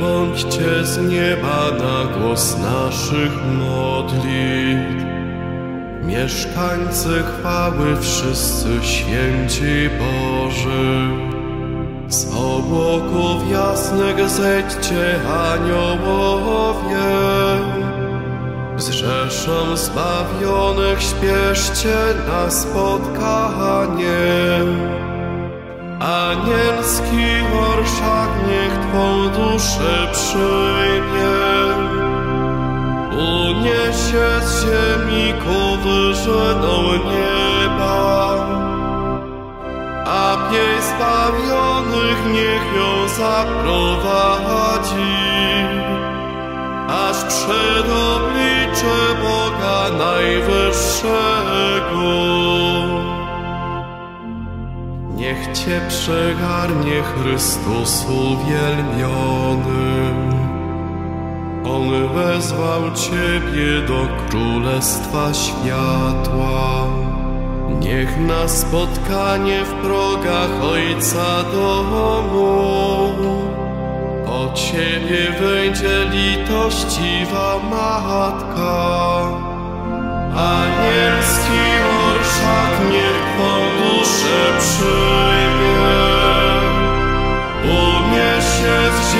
bądźcie z nieba na głos naszych modlitw. Mieszkańcy chwały wszyscy święci Boży. Z obłoków jasnych zejdźcie aniołowie. Z rzeszą zbawionych śpieszcie na spotkanie. Anielski orszak niech Twą duszę przyjmie. Uniesie z ziemi ku nieba. A pieśń zbawionych niech ją zaprowadzi. Aż przed oblicze Boga Najwyższego. Niech Cię przegarnie Chrystus uwielbiony. On wezwał Ciebie do Królestwa Światła. Niech na spotkanie w progach Ojca domu po Ciebie wejdzie litościwa Matka. Anielski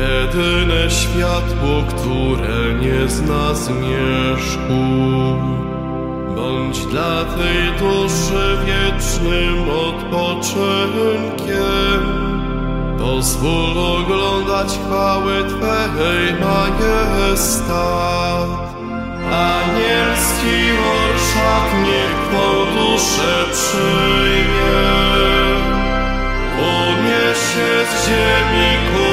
jedyne światło, które nie zna zmierzchu, bądź dla tej duszy wiecznym odpoczynkiem. Pozwól oglądać chwały Twej majestat. Anielski orszak niech Twą duszę przyjmie. Uniesie z ziemi ku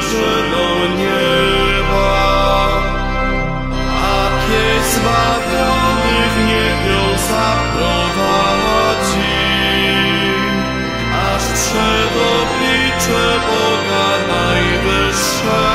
wyżynom nieba. A pieśń zbawionych niech ją zaprowadzi. Aż przed oblicze Boga Najwyższego.